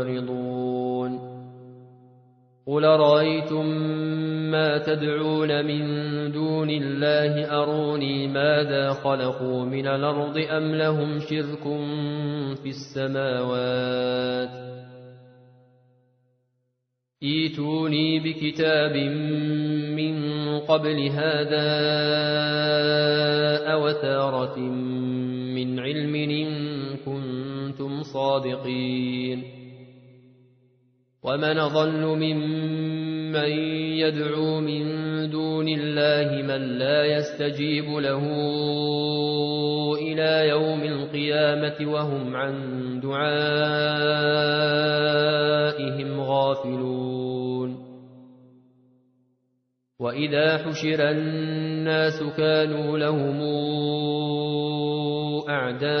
معرضون قل رأيتم ما تدعون من دون الله؟ أروني ماذا خلقوا من الأرض أم لهم شرك في السماوات؟ إيتوني بكتاب من قبل هذا أوثارة من علم إن كنتم صادقين. ومن ظل ممن يدعو من دون الله من لا يستجيب له إلى يوم القيامة وهم عن دعائهم غافلون. وإذا حشر الناس كانوا لهم أعداء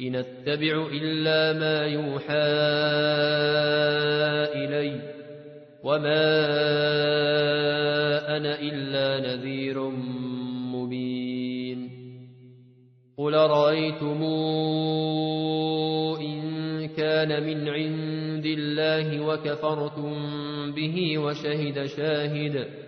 إن اتبع إلا ما يوحى إلي وما أنا إلا نذير مبين قل رأيتم إن كان من عند الله وكفرتم به وشهد شاهد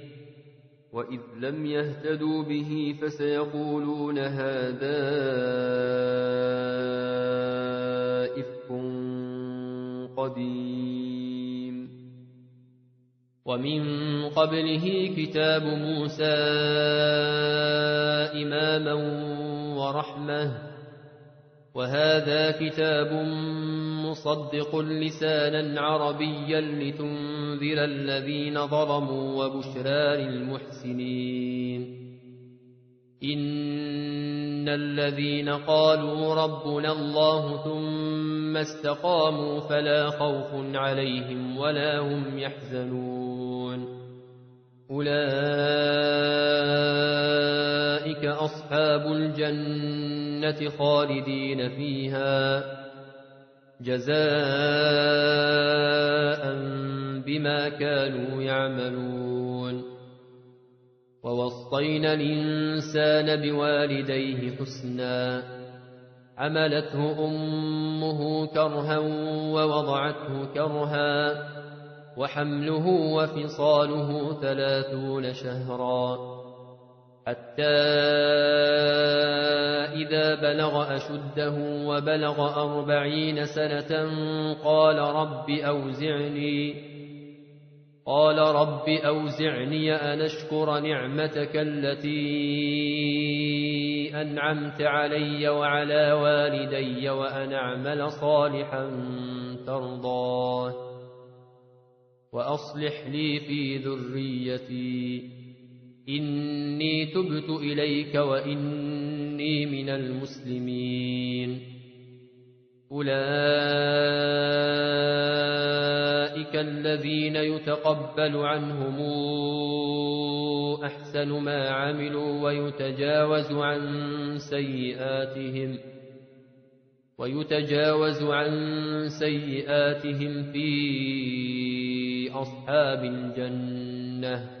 وإذ لم يهتدوا به فسيقولون هذا إفك قديم ومن قبله كتاب موسى إماما ورحمة وهذا كتاب مصدق لسانا عربيا لتنذر الذين ظلموا وبشرى للمحسنين. إن الذين قالوا ربنا الله ثم استقاموا فلا خوف عليهم ولا هم يحزنون. أولئك أصحاب الجنة خالدين فيها. جزاء بما كانوا يعملون. ووصينا الإنسان بوالديه حسنا. عملته أمه كرها ووضعته كرها. وحمله وفصاله ثلاثون شهرا. حتى إذا بلغ أشده وبلغ أربعين سنة قال رب أوزعني قال رب أوزعني أن أشكر نعمتك التي أنعمت علي وعلى والدي وأن أعمل صالحا ترضاه وأصلح لي في ذريتي إني تبت إليك وإني من المسلمين. أولئك الذين يتقبل عنهم أحسن ما عملوا ويتجاوز عن سيئاتهم ويتجاوز عن سيئاتهم في أصحاب الجنة.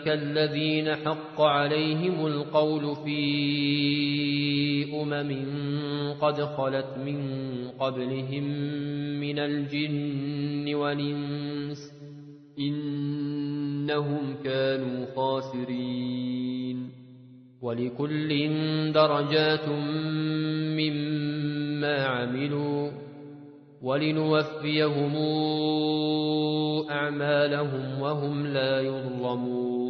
أولئك الذين حق عليهم القول في أمم قد خلت من قبلهم من الجن والإنس إنهم كانوا خاسرين ولكل درجات مما عملوا ولنوفيهم أعمالهم وهم لا يظلمون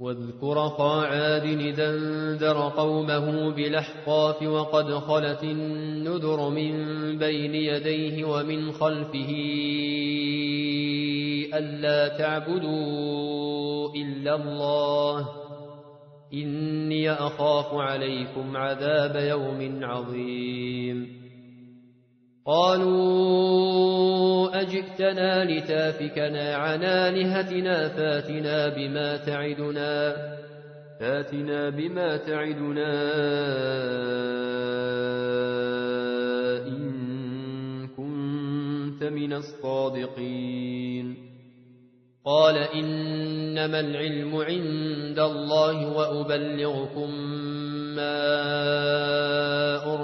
واذكر عاد إذا انذر قومه بالأحقاف وقد خلت النذر من بين يديه ومن خلفه ألا تعبدوا إلا الله إني أخاف عليكم عذاب يوم عظيم قالوا أجئتنا لتافكنا عن آلهتنا فاتنا بما تعدنا فاتنا بما تعدنا إن كنت من الصادقين. قال إنما العلم عند الله وأبلغكم ما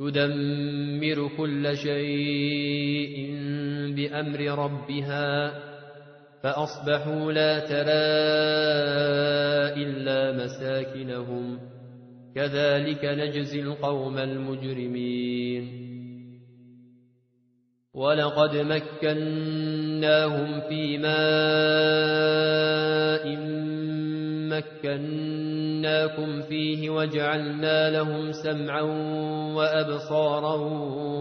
تدمر كل شيء بأمر ربها فأصبحوا لا ترى إلا مساكنهم. كذلك نجزي القوم المجرمين. ولقد مكناهم في ماء مكناكم فيه وجعلنا لهم سمعا وأبصارا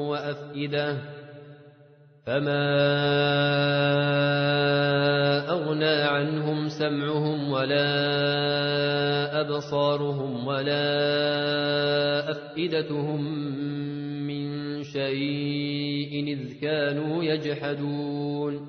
وأفئدة فما أغنى عنهم سمعهم ولا أبصارهم ولا أفئدتهم من شيء إذ كانوا يجحدون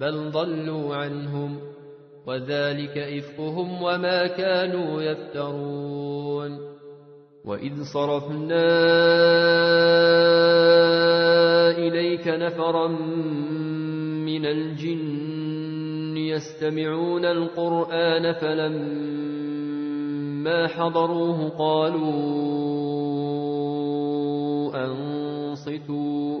بل ضلوا عنهم وذلك إفكهم وما كانوا يفترون وإذ صرفنا إليك نفرا من الجن يستمعون القرآن فلما حضروه قالوا أنصتوا